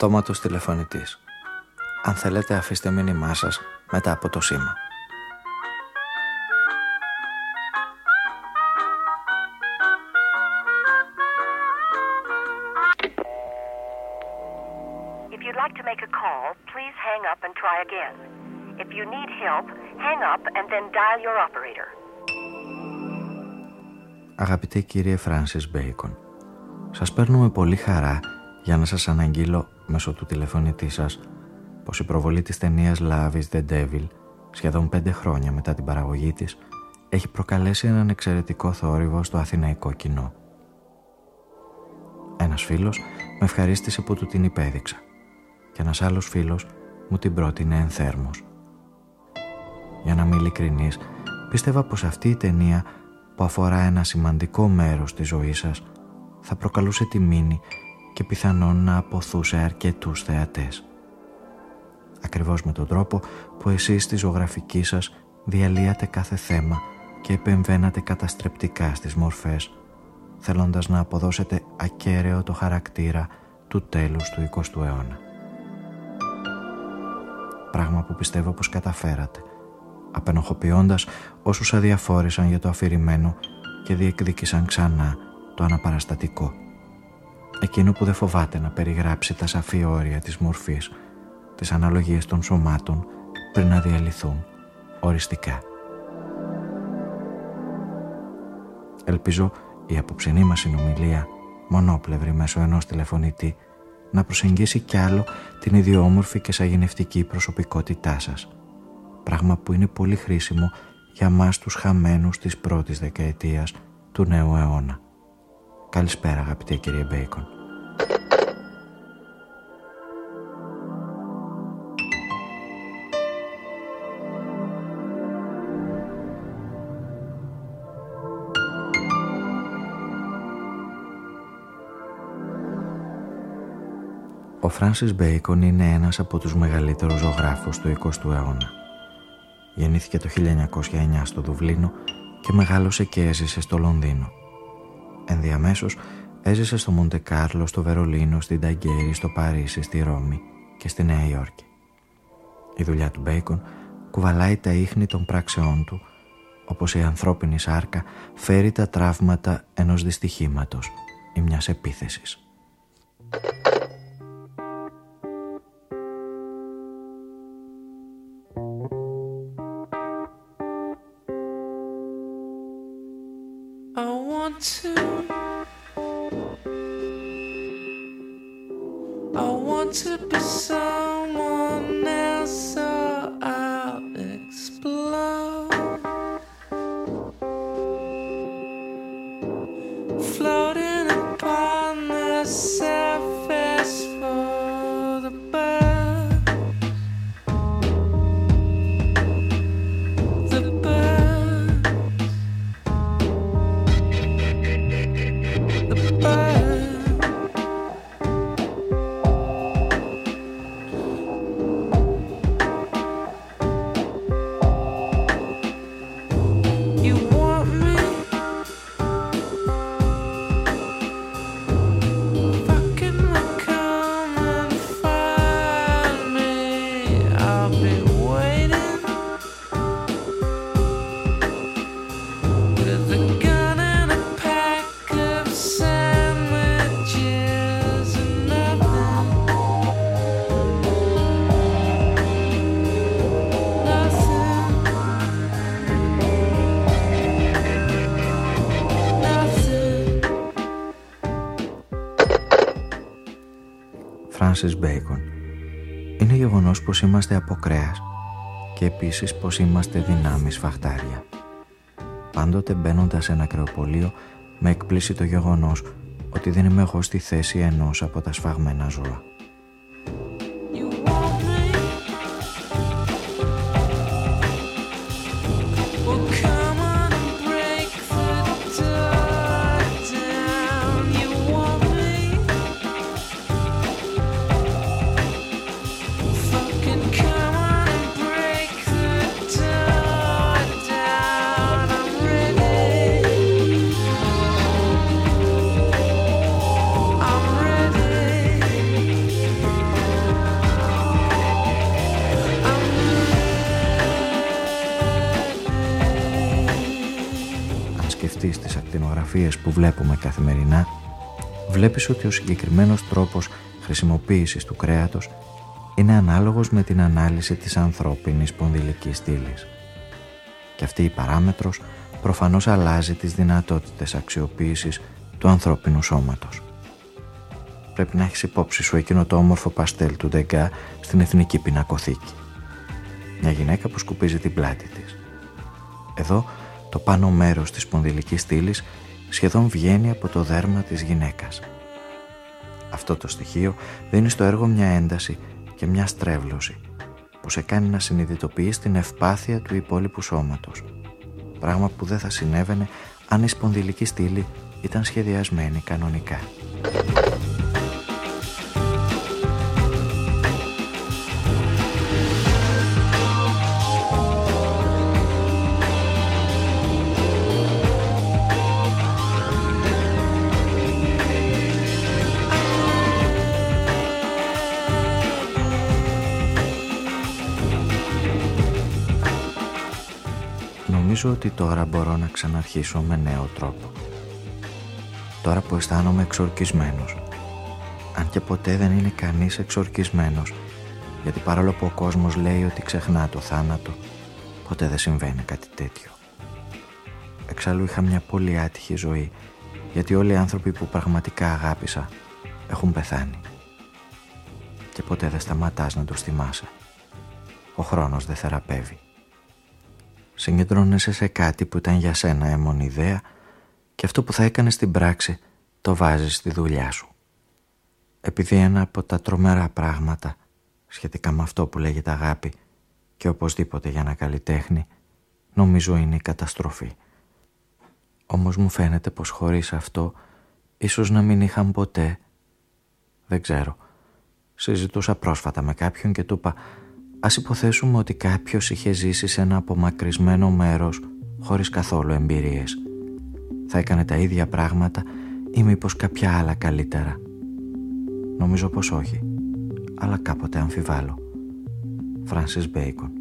Αυτόματος τηλεφωνητής. Αν θέλετε αφήστε μήνυμά σας μετά από το σήμα. If you'd like to make a call, please hang up and try again. If you need help, hang up and then dial your operator. Αγαπητή κύριε Φράνσις Μπέικον, σας παίρνουμε πολύ χαρά για να σας αναγγείλω μέσω του τηλεφωνητή σας πως η προβολή της ταινίας Love is the Devil σχεδόν πέντε χρόνια μετά την παραγωγή της έχει προκαλέσει έναν εξαιρετικό θόρυβο στο αθηναϊκό κοινό. Ένας φίλος με ευχαρίστησε που του την υπέδειξα και ένας άλλος φίλος μου την πρότεινε ενθέρμος. Για να είμαι ειλικρινής, πίστευα πως αυτή η ταινία που αφορά ένα σημαντικό μέρος της ζωής σας θα προκαλούσε τη μήνυ και πιθανόν να αποθούσε αρκετούς θεατές. Ακριβώς με τον τρόπο που εσείς στη ζωγραφική σας διαλύατε κάθε θέμα και επεμβαίνατε καταστρεπτικά στις μορφές, θέλοντας να αποδώσετε ακέραιο το χαρακτήρα του τέλους του 20ου αιώνα. Πράγμα που πιστεύω πως καταφέρατε, απενοχοποιώντας όσους αδιαφόρησαν για το αφηρημένο και διεκδίκησαν ξανά το αναπαραστατικό. Εκείνο που δεν φοβάται να περιγράψει τα σαφή όρια της μορφής, τις αναλογίες των σωμάτων πριν να διαλυθούν οριστικά. Ελπίζω η απόψινή μας συνομιλία, μονόπλευρη μέσω ενός τηλεφωνητή, να προσεγγίσει κι άλλο την ιδιόμορφη και σαγηνευτική προσωπικότητά σας. Πράγμα που είναι πολύ χρήσιμο για μας τους χαμένους της πρώτης δεκαετίας του νέου αιώνα. Καλησπέρα αγαπητέ κύριε Μπέικον. Ο Φράνσις Μπέικον είναι ένας από τους μεγαλύτερους ζωγράφους του 20ου αιώνα. Γεννήθηκε το 1909 στο Δουβλίνο και μεγάλωσε και έζησε στο Λονδίνο. Ενδιαμέσως έζησε στο Μοντεκάρλο, στο Βερολίνο, στην Ταγγέρη, στο Παρίσι, στη Ρώμη και στη Νέα Υόρκη. Η δουλειά του Μπέικον κουβαλάει τα ίχνη των πράξεών του, όπως η ανθρώπινη σάρκα φέρει τα τραύματα ενός δυστυχήματος ή μιας επίθεσης. Francis Bacon είναι γεγονός πως είμαστε από κρέας και επίσης πως είμαστε δυνάμεις φαχτάρια. Πάντοτε μπαίνοντας σε ένα κρεοπολείο με εκπλήσει το γεγονός ότι δεν είμαι εγώ στη θέση ενός από τα σφαγμένα ζώα. Βλέπουμε καθημερινά, βλέπεις ότι ο συγκεκριμένος τρόπος χρησιμοποίησης του κρέατος είναι ανάλογος με την ανάλυση της ανθρώπινης πονδυλικής στήλης. Και αυτή η παράμετρος προφανώς αλλάζει τις δυνατότητες αξιοποίησης του ανθρώπινου σώματος. Πρέπει να έχεις υπόψη σου εκείνο το όμορφο παστέλ του Ντεγκά στην Εθνική Πινακοθήκη. Μια γυναίκα που σκουπίζει την πλάτη της. Εδώ το πάνω μέρος της πονδυλικής στήλης σχεδόν βγαίνει από το δέρμα της γυναίκας. Αυτό το στοιχείο δίνει στο έργο μια ένταση και μια στρέβλωση που σε κάνει να συνειδητοποιείς την ευπάθεια του υπόλοιπου σώματος. Πράγμα που δεν θα συνέβαινε αν η σπονδυλική στήλη ήταν σχεδιασμένη κανονικά. Νομίζω ότι τώρα μπορώ να ξαναρχίσω με νέο τρόπο. Τώρα που αισθάνομαι εξορκισμένος. Αν και ποτέ δεν είναι κανείς εξορκισμένος, γιατί παρόλο που ο κόσμος λέει ότι ξεχνά το θάνατο, ποτέ δεν συμβαίνει κάτι τέτοιο. Εξάλλου είχα μια πολύ άτυχη ζωή, γιατί όλοι οι άνθρωποι που πραγματικά αγάπησα έχουν πεθάνει. Και ποτέ δεν σταματάς να το θυμάσαι. Ο χρόνος δεν θεραπεύει συγκεντρώνεσαι σε κάτι που ήταν για σένα έμονη ιδέα και αυτό που θα έκανες στην πράξη το βάζεις στη δουλειά σου. Επειδή ένα από τα τρομερά πράγματα σχετικά με αυτό που λέγεται αγάπη και οπωσδήποτε για ένα καλλιτέχνη νομίζω είναι η καταστροφή. Όμως μου φαίνεται πως χωρίς αυτό ίσως να μην είχαν ποτέ. Δεν ξέρω. Συζητούσα πρόσφατα με κάποιον και του είπα Ας υποθέσουμε ότι κάποιος είχε ζήσει σε ένα απομακρυσμένο μέρος χωρίς καθόλου εμπειρίες. Θα έκανε τα ίδια πράγματα ή μήπως κάποια άλλα καλύτερα. Νομίζω πως όχι, αλλά κάποτε αμφιβάλλω. Φράνσις Μπέικον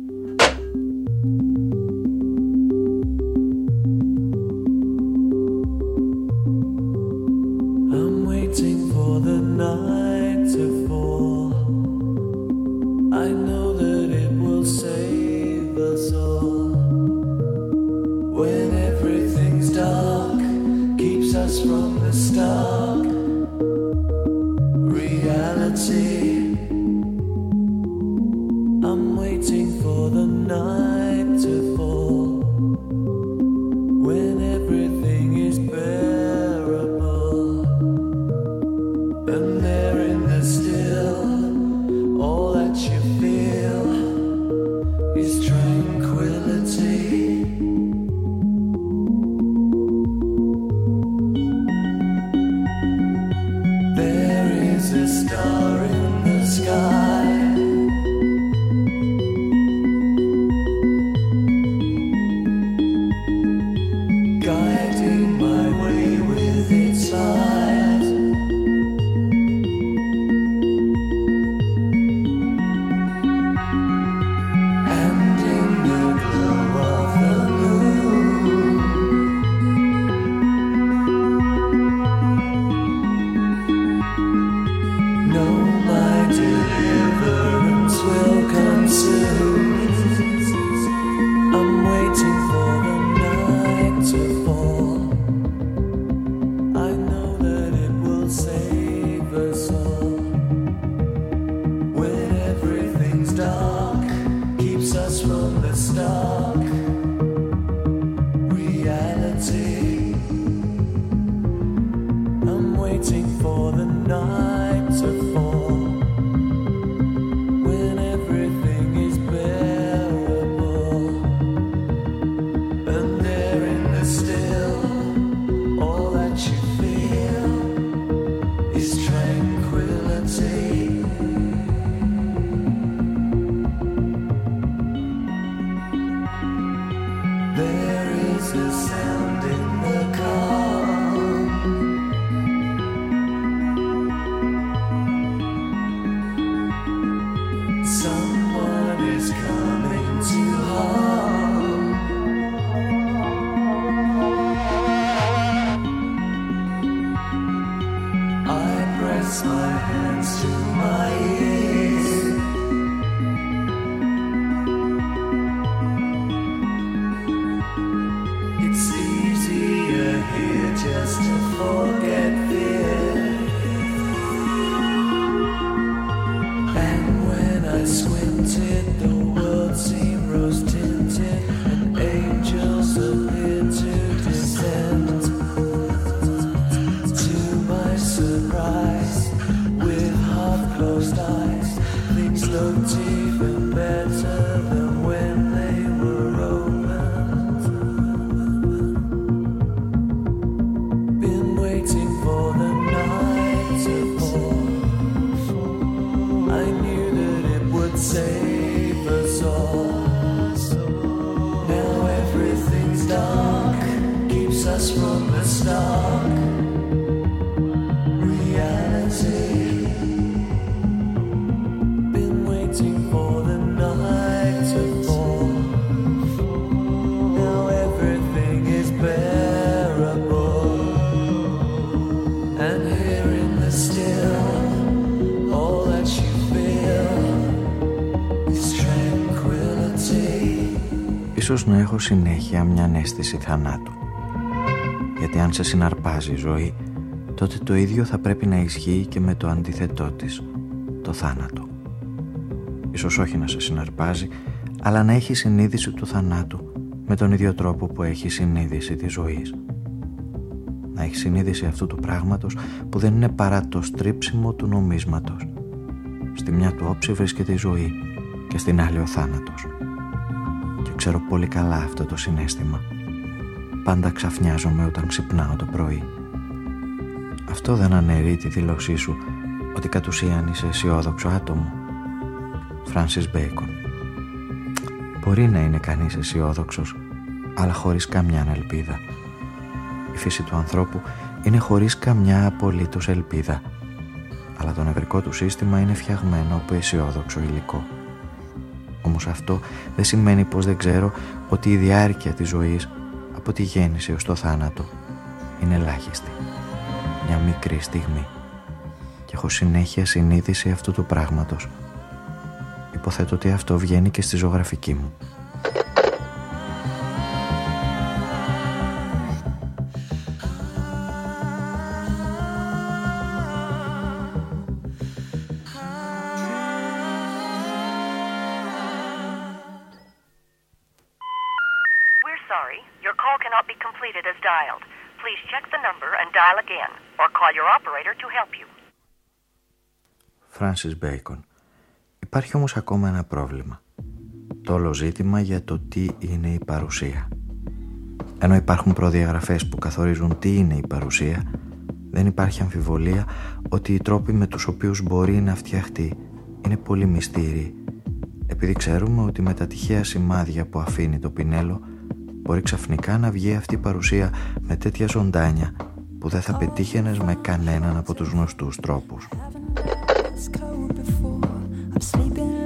ίσως να έχω συνέχεια μια αίσθηση θανάτου. Γιατί αν σε συναρπάζει η ζωή, τότε το ίδιο θα πρέπει να ισχύει και με το αντίθετό της, το θάνατο. Ίσως όχι να σε συναρπάζει, αλλά να έχει συνείδηση του θανάτου με τον ίδιο τρόπο που έχει συνείδηση της ζωής. Να έχει συνείδηση αυτού του πράγματος που δεν είναι παρά το στρίψιμο του νομίσματος. Στη μια του όψη βρίσκεται η ζωή και στην άλλη ο θάνατος ξέρω πολύ καλά αυτό το συνέστημα. Πάντα ξαφνιάζομαι όταν ξυπνάω το πρωί. Αυτό δεν αναιρεί τη δήλωσή σου ότι κατ' ουσίαν είσαι αισιόδοξο άτομο. Φράνσις Μπέικον Μπορεί να είναι κανείς αισιόδοξος, αλλά χωρίς καμιά ελπίδα. Η φύση του ανθρώπου είναι χωρίς καμιά απολύτως ελπίδα, αλλά το νευρικό του σύστημα είναι φτιαγμένο από αισιόδοξο υλικό. Όμως αυτό δεν σημαίνει πως δεν ξέρω ότι η διάρκεια της ζωής από τη γέννηση ως το θάνατο είναι ελάχιστη. Μια μικρή στιγμή. Και έχω συνέχεια συνείδηση αυτού του πράγματος. Υποθέτω ότι αυτό βγαίνει και στη ζωγραφική μου. Francis Bacon. Υπάρχει όμως ακόμα ένα πρόβλημα. Το όλο ζήτημα για το τι είναι η παρουσία. Ενώ υπάρχουν προδιαγραφές που καθορίζουν τι είναι η παρουσία, δεν υπάρχει αμφιβολία ότι οι τρόποι με τους οποίους μπορεί να φτιαχτεί είναι πολύ μυστήριοι, επειδή ξέρουμε ότι με τα τυχαία σημάδια που αφήνει το πινέλο μπορεί ξαφνικά να βγει αυτή η παρουσία με τέτοια ζωντάνια που δεν θα πετύχαινες με κανέναν από τους γνωστούς τρόπους. cold before. I'm sleeping.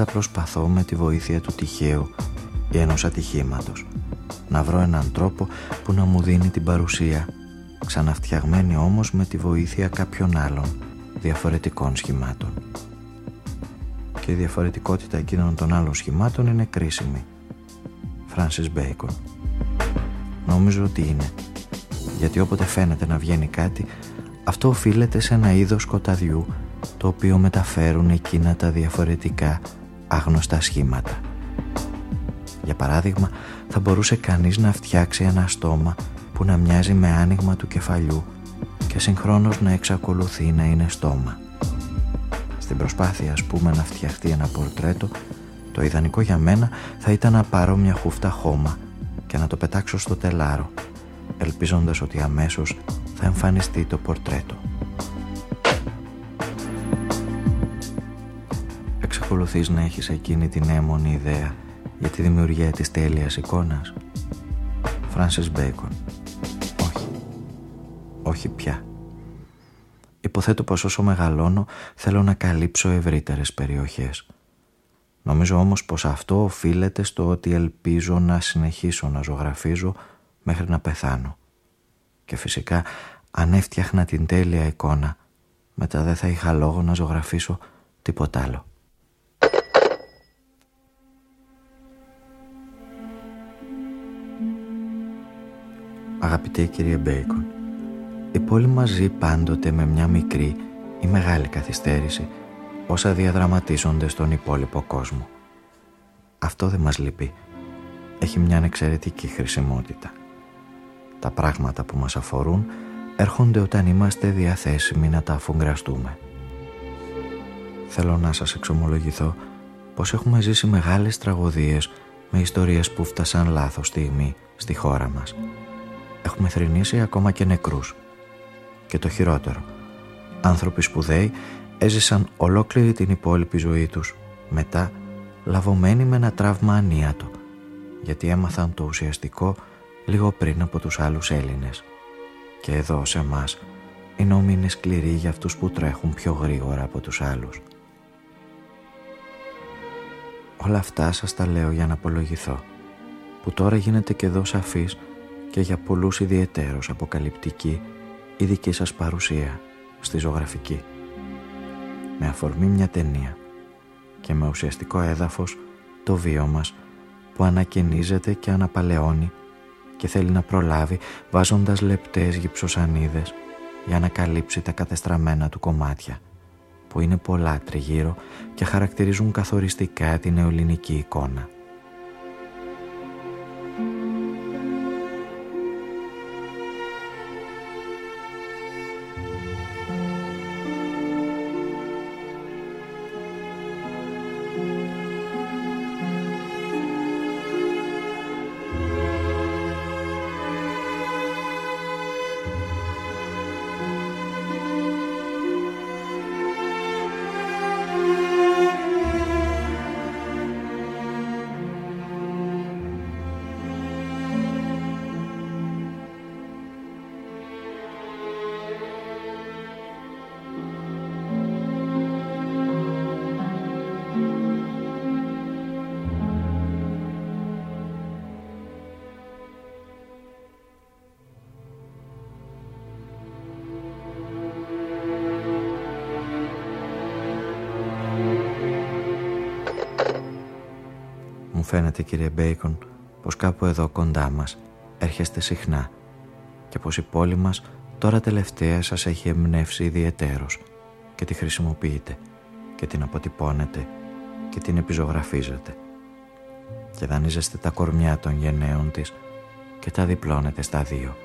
Πάντα προσπαθώ με τη βοήθεια του τυχαίου ή ενός ατυχήματος να βρω έναν τρόπο που να μου δίνει την παρουσία ξαναφτιαγμένη όμως με τη βοήθεια κάποιων άλλων διαφορετικών σχημάτων. Και η διαφορετικότητα εκείνων των άλλων σχημάτων είναι κρίσιμη. Francis Bacon Νομίζω ότι είναι. Γιατί όποτε φαίνεται να βγαίνει κάτι, αυτό οφείλεται σε ένα είδος σκοταδιού το οποίο μεταφέρουν εκείνα τα διαφορετικά άγνωστα σχήματα. Για παράδειγμα, θα μπορούσε κανείς να φτιάξει ένα στόμα που να μοιάζει με άνοιγμα του κεφαλιού και συγχρόνως να εξακολουθεί να είναι στόμα. Στην προσπάθεια, ας πούμε, να φτιαχτεί ένα πορτρέτο, το ιδανικό για μένα θα ήταν να πάρω μια χούφτα χώμα και να το πετάξω στο τελάρο, ελπίζοντας ότι αμέσως θα εμφανιστεί το πορτρέτο. Εξακολουθείς να έχεις εκείνη την έμονη ιδέα για τη δημιουργία της τέλειας εικόνας; Φράνσις Μπέικον Όχι. Όχι πια. Υποθέτω πως όσο μεγαλώνω θέλω να καλύψω ευρύτερες περιοχές. Νομίζω όμως πως αυτό οφείλεται στο ότι ελπίζω να συνεχίσω να ζωγραφίζω μέχρι να πεθάνω. Και φυσικά αν έφτιαχνα την τέλεια εικόνα μετά δεν θα είχα λόγο να ζωγραφίσω τίποτα άλλο. Αγαπητέ κύριε Μπέικον, η πόλη μας ζει πάντοτε με μια μικρή ή μεγάλη καθυστέρηση όσα διαδραματίζονται στον υπόλοιπο κόσμο. Αυτό δεν μας λείπει. Έχει μια εξαιρετική χρησιμότητα. Τα πράγματα που μας αφορούν έρχονται όταν είμαστε διαθέσιμοι να τα αφουγκραστούμε. Θέλω να σας εξομολογηθώ πως έχουμε ζήσει μεγάλες τραγωδίες με ιστορίες που φτάσαν λάθος στιγμή στη χώρα μας. Έχουμε θρυνήσει ακόμα και νεκρούς. Και το χειρότερο, άνθρωποι σπουδαίοι έζησαν ολόκληρη την υπόλοιπη ζωή τους, μετά λαβωμένοι με ένα τραύμα ανίατο, γιατί έμαθαν το ουσιαστικό λίγο πριν από τους άλλους Έλληνες. Και εδώ σε μας η νόμη είναι σκληρή για αυτούς που τρέχουν πιο γρήγορα από τους άλλους. Όλα αυτά σας τα λέω για να απολογηθώ, που τώρα γίνεται και εδώ σαφής και για πολλούς ιδιαιτέρως αποκαλυπτική η δική σας παρουσία στη ζωγραφική με αφορμή μια ταινία και με ουσιαστικό έδαφος το βίο μας που ανακαινίζεται και αναπαλαιώνει και θέλει να προλάβει βάζοντας λεπτές γυψοσανίδες για να καλύψει τα κατεστραμμένα του κομμάτια που είναι πολλά τριγύρω και χαρακτηρίζουν καθοριστικά την νεοελληνική εικόνα. Φαίνεται κύριε Μπέικον πως κάπου εδώ κοντά μας έρχεστε συχνά και πως η πόλη μας τώρα τελευταία σας έχει εμπνεύσει ιδιαιτέρως και τη χρησιμοποιείτε και την αποτυπώνετε και την επιζωγραφίζετε και δανείζεστε τα κορμιά των γενναίων της και τα διπλώνετε στα δύο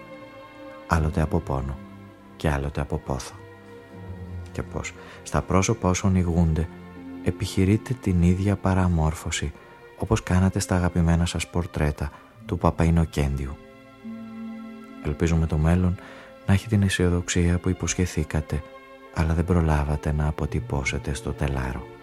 άλλοτε από πόνο και άλλοτε από πόθο. Και πως στα πρόσωπα όσων ηγούνται επιχειρείτε την ίδια παραμόρφωση όπως κάνατε στα αγαπημένα σας πορτρέτα του Παπαϊνοκέντιου. Ελπίζουμε το μέλλον να έχει την αισιοδοξία που υποσχεθήκατε, αλλά δεν προλάβατε να αποτυπώσετε στο τελάρο.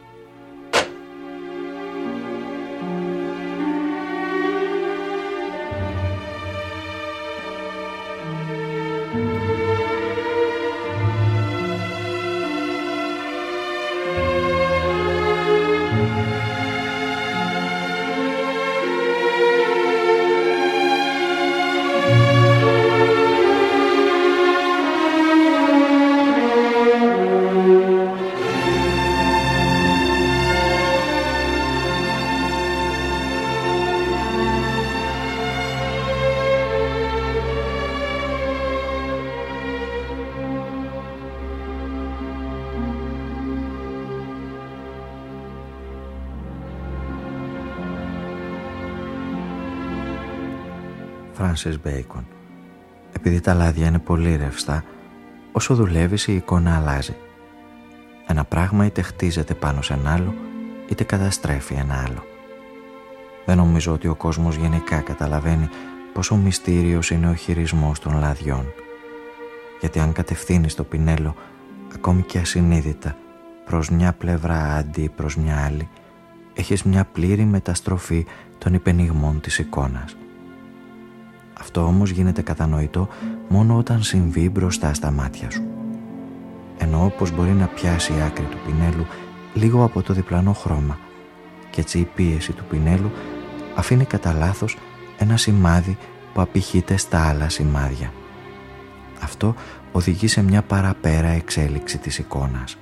Φράνσις Μπέικον. Επειδή τα λάδια είναι πολύ ρευστά, όσο δουλεύεις η εικόνα αλλάζει. Ένα πράγμα είτε χτίζεται πάνω σε ένα άλλο, είτε καταστρέφει ένα άλλο. Δεν νομίζω ότι ο κόσμος γενικά καταλαβαίνει πόσο μυστήριος είναι ο χειρισμός των λαδιών. Γιατί αν κατευθύνεις το πινέλο, ακόμη και ασυνείδητα, προς μια πλευρά αντί προς μια άλλη, έχεις μια πλήρη μεταστροφή των υπενιγμών της εικόνας. Αυτό όμως γίνεται κατανοητό μόνο όταν συμβεί μπροστά στα μάτια σου. Ενώ όπως μπορεί να πιάσει η άκρη του πινέλου λίγο από το διπλανό χρώμα και έτσι η πίεση του πινέλου αφήνει κατά λάθος ένα σημάδι που απηχείται στα άλλα σημάδια. Αυτό οδηγεί σε μια παραπέρα εξέλιξη της εικόνας.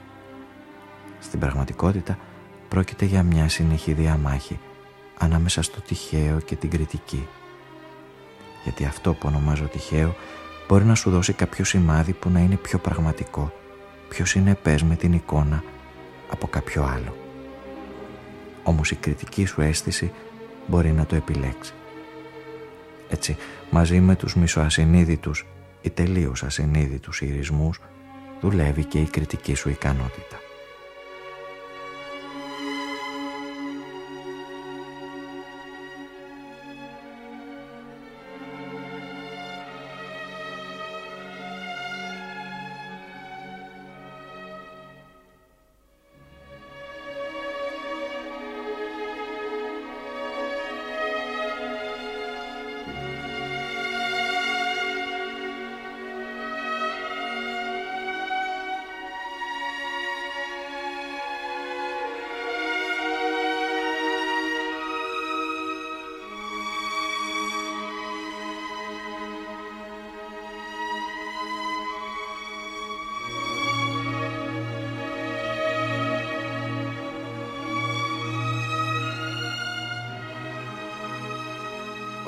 Στην πραγματικότητα πρόκειται για μια συνεχή διαμάχη ανάμεσα στο τυχαίο και την κριτική. Γιατί αυτό που ονομάζω τυχαίο μπορεί να σου δώσει κάποιο σημάδι που να είναι πιο πραγματικό, πιο συνεπές με την εικόνα από κάποιο άλλο. Όμως η κριτική σου αίσθηση μπορεί να το επιλέξει. Έτσι, μαζί με τους μισοασυνείδητους ή τελείως ασυνείδητους ιρισμούς, δουλεύει και η κριτική σου ικανότητα.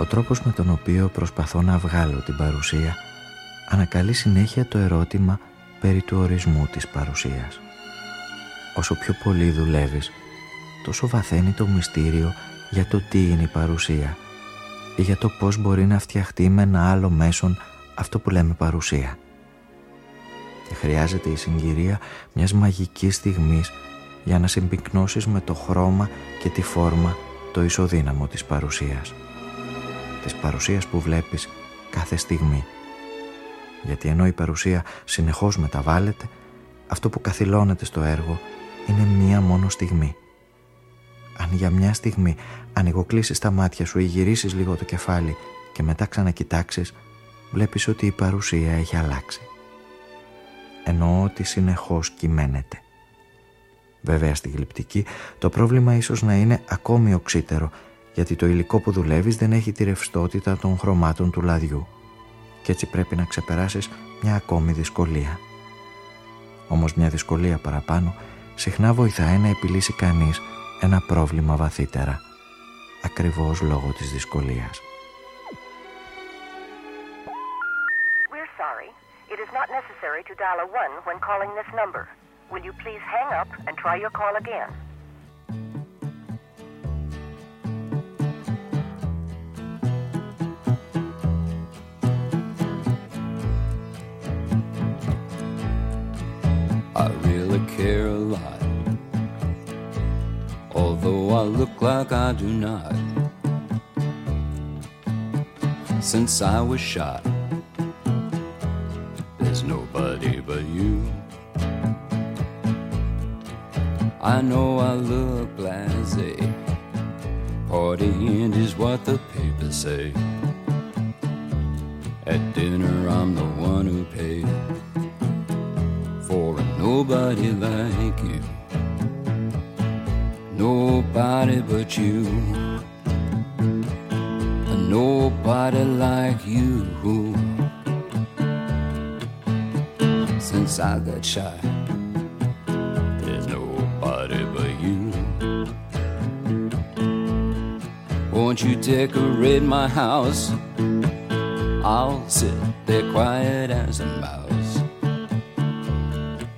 Ο τρόπος με τον οποίο προσπαθώ να βγάλω την παρουσία ανακαλεί συνέχεια το ερώτημα περί του ορισμού της παρουσίας. Όσο πιο πολύ δουλεύεις, τόσο βαθαίνει το μυστήριο για το τι είναι η παρουσία ή για το πώς μπορεί να φτιαχτεί με ένα άλλο μέσον αυτό που λέμε παρουσία. Και χρειάζεται η συγκυρία μιας μαγικής στιγμής για να συμπυκνώσεις με το χρώμα και τη φόρμα το ισοδύναμο της παρουσίας της παρουσίας που βλέπεις κάθε στιγμή. Γιατί ενώ η παρουσία συνεχώς μεταβάλλεται, αυτό που καθυλώνεται στο έργο είναι μία μόνο στιγμή. Αν για μια στιγμή ανοιγοκλείσεις τα μάτια σου ή γυρίσεις λίγο το κεφάλι και μετά ξανακοιτάξεις, βλέπεις ότι η παρουσία έχει αλλάξει. Εννοώ ότι συνεχώς κυμαίνεται. Βέβαια στη γλυπτική το πρόβλημα ίσως να είναι ακόμη οξύτερο γιατί το υλικό που δουλεύεις δεν έχει τη ρευστότητα των χρωμάτων του λαδιού και έτσι πρέπει να ξεπεράσεις μια ακόμη δυσκολία. Όμως μια δυσκολία παραπάνω συχνά βοηθάει να επιλύσει κανείς ένα πρόβλημα βαθύτερα, ακριβώς λόγω της δυσκολίας. We're sorry. It is not necessary to dial a 1 when calling this number. Will you please hang up and try your call again? Care a lot. Although I look like I do not. Since I was shot, there's nobody but you. I know I look blasé. Partying is what the papers say. At dinner, I'm the one who pays nobody like you. Nobody but you. Nobody like you. Since I got shot, there's nobody but you. Won't you decorate my house? I'll sit there quiet as a mouse.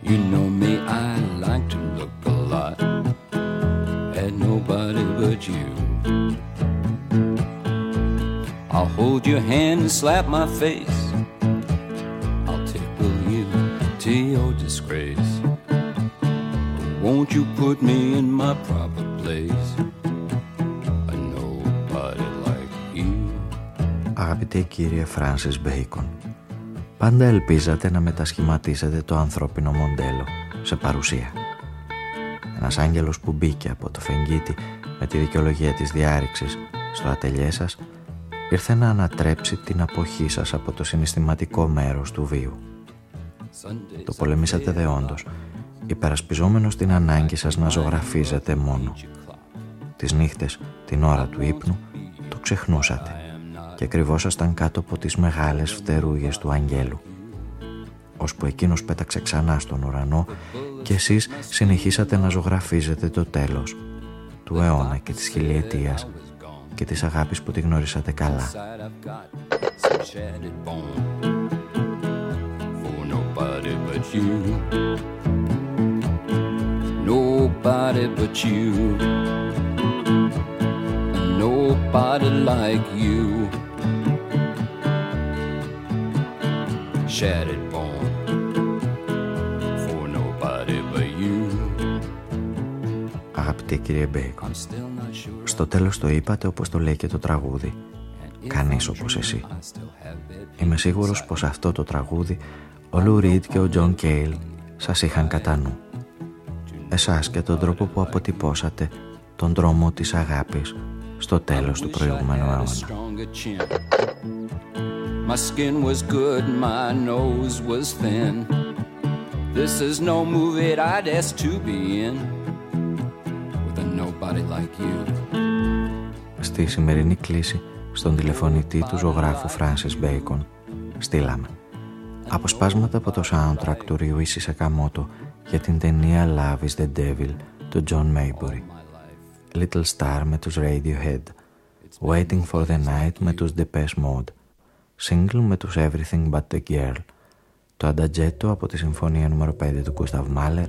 You know me, I like to look a lot at nobody but you. I'll hold your hand and slap my face. I'll tickle you to your disgrace. Won't you put me in my proper place? A nobody like you. Αγαπητέ κύριε Φράνσις Μπέικον, πάντα ελπίζατε να μετασχηματίσετε το ανθρώπινο μοντέλο σε παρουσία. Ένας άγγελος που μπήκε από το φεγγίτι με τη δικαιολογία της διάρρηξης στο ατελιέ σας ήρθε να ανατρέψει την αποχή σας από το συναισθηματικό μέρος του βίου. Το πολεμήσατε δεόντως, υπερασπιζόμενος την ανάγκη σας να ζωγραφίζετε μόνο. Τις νύχτες, την ώρα του ύπνου, το ξεχνούσατε και κρυβόσασταν κάτω από τις μεγάλες φτερούγες του αγγέλου. Ώσπου εκείνος πέταξε ξανά στον ουρανό και εσείς συνεχίσατε να ζωγραφίζετε το τέλος του αιώνα και της χιλιετίας και της αγάπης που τη γνωρίσατε καλά. Nobody but you. Nobody like you Shattered bone For nobody but you. Αγαπητέ κύριε Μπέικον Στο τέλος το είπατε όπως το λέει και το τραγούδι. Κανείς όπως εσύ. Είμαι σίγουρος πως αυτό το τραγούδι ο Λου Ριντ και ο Τζον Κέιλ σας είχαν κατά νου. Εσάς και τον τρόπο που αποτυπώσατε τον δρόμο της αγάπης στο τέλος του προηγούμενου αιώνα. My skin was good, my nose was thin. This is no movie I'd ask to be in. With a nobody like you. Στη σημερινή κλίση, στον τηλεφωνητή του ζωγράφου Francis Bacon, στείλαμε αποσπάσματα από το soundtrack του Ryuichi Sakamoto για την ταινία Love is the Devil του John Maybury. Little Star με τους Radiohead. Waiting for the Night με τους Depeche Mode. Single με τους Everything But the Girl. Το Αντατζέτο από τη Συμφωνία νούμερο 5 του Κούσταβ Μάλερ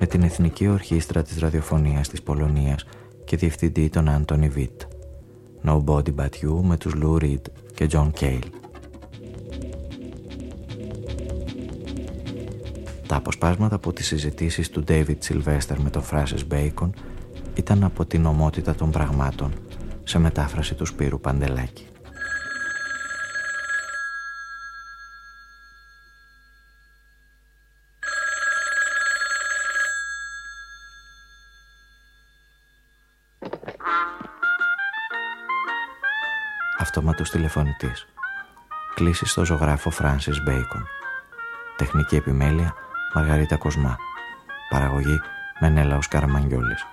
με την Εθνική Ορχήστρα της Ραδιοφωνίας της Πολωνίας και διευθυντή τον Άντωνι Βίτ. Nobody But You με τους Lou Reed και John Cale. Τα αποσπάσματα από τις συζητήσεις του David Sylvester με τον Francis Bacon ήταν από την ομότητα των πραγμάτων σε μετάφραση του Σπύρου Παντελάκη. Αυτόματος τηλεφωνητής. Κλείσει στο ζωγράφο Francis Bacon. Τεχνική επιμέλεια Μαργαρίτα Κοσμά. Παραγωγή Μενέλαος Καραμαγγιόλης.